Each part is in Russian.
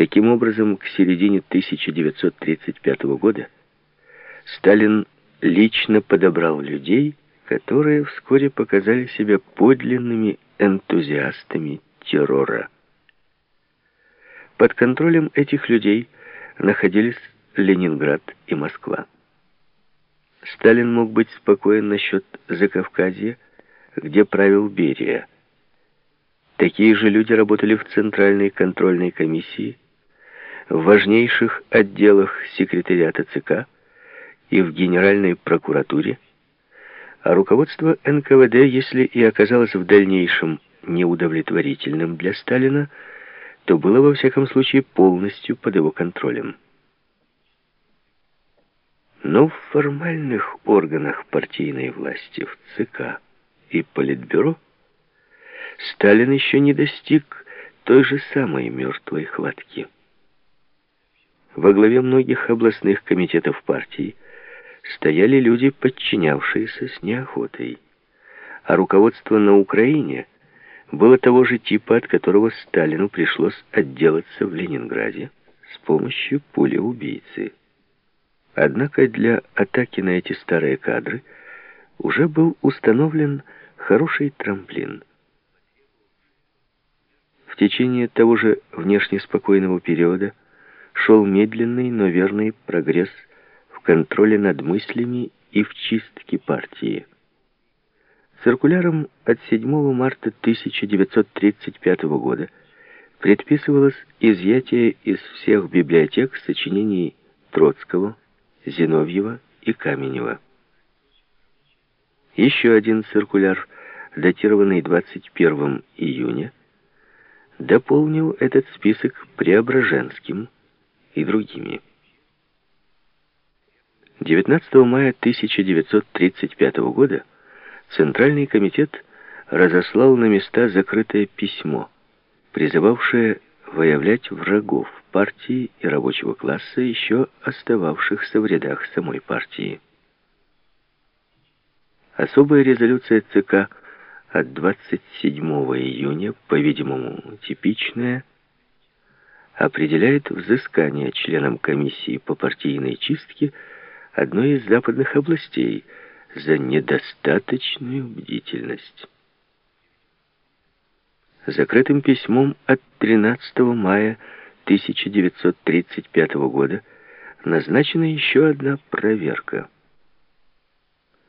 Таким образом, к середине 1935 года Сталин лично подобрал людей, которые вскоре показали себя подлинными энтузиастами террора. Под контролем этих людей находились Ленинград и Москва. Сталин мог быть спокоен насчет Закавказья, где правил Берия. Такие же люди работали в Центральной контрольной комиссии, в важнейших отделах секретариата ЦК и в Генеральной прокуратуре, а руководство НКВД, если и оказалось в дальнейшем неудовлетворительным для Сталина, то было во всяком случае полностью под его контролем. Но в формальных органах партийной власти, в ЦК и Политбюро, Сталин еще не достиг той же самой мертвой хватки. Во главе многих областных комитетов партии стояли люди, подчинявшиеся с неохотой. А руководство на Украине было того же типа, от которого Сталину пришлось отделаться в Ленинграде с помощью пули-убийцы. Однако для атаки на эти старые кадры уже был установлен хороший трамплин. В течение того же внешне спокойного периода шел медленный, но верный прогресс в контроле над мыслями и в чистке партии. Циркуляром от 7 марта 1935 года предписывалось изъятие из всех библиотек сочинений Троцкого, Зиновьева и Каменева. Еще один циркуляр, датированный 21 июня, дополнил этот список Преображенским и другими. 19 мая 1935 года Центральный комитет разослал на места закрытое письмо, призывавшее выявлять врагов партии и рабочего класса, еще остававшихся в рядах самой партии. Особая резолюция ЦК от 27 июня, по-видимому, типичная, определяет взыскание членам комиссии по партийной чистке одной из западных областей за недостаточную бдительность. Закрытым письмом от 13 мая 1935 года назначена еще одна проверка.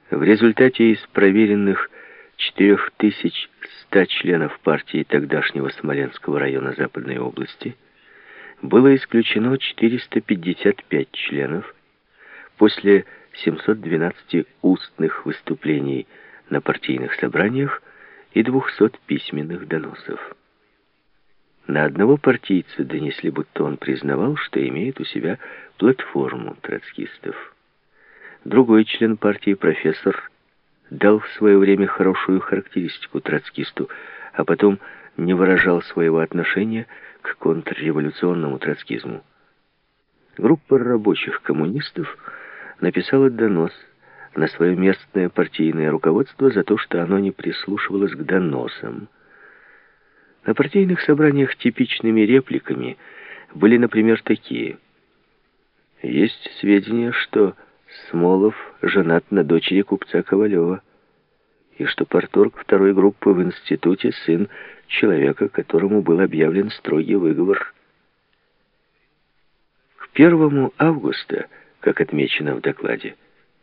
В результате из проверенных 4100 членов партии тогдашнего Смоленского района Западной области было исключено 455 членов после 712 устных выступлений на партийных собраниях и 200 письменных доносов. На одного партийца донесли, будто он признавал, что имеет у себя платформу троцкистов. Другой член партии, профессор, дал в свое время хорошую характеристику троцкисту, а потом не выражал своего отношения к контрреволюционному троцкизму. Группа рабочих коммунистов написала донос на свое местное партийное руководство за то, что оно не прислушивалось к доносам. На партийных собраниях типичными репликами были, например, такие. Есть сведения, что Смолов женат на дочери купца Ковалева, и что порторг второй группы в институте сын человека, которому был объявлен строгий выговор. К 1 августа, как отмечено в докладе,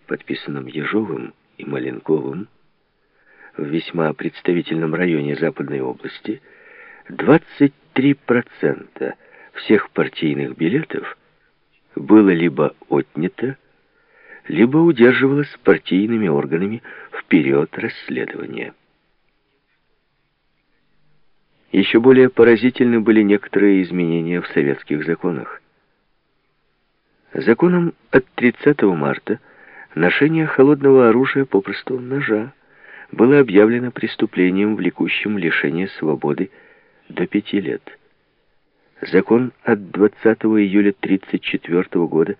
подписанном Ежовым и Маленковым, в весьма представительном районе Западной области, 23% всех партийных билетов было либо отнято, либо удерживалось партийными органами в период расследования. Еще более поразительны были некоторые изменения в советских законах. Законом от 30 марта ношение холодного оружия, попросту ножа, было объявлено преступлением, влекущим лишение свободы до пяти лет. Закон от 20 июля 1934 года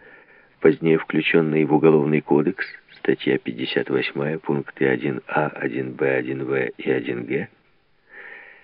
позднее включенный в Уголовный кодекс, статья 58, пункты 1А, 1Б, 1В и 1Г,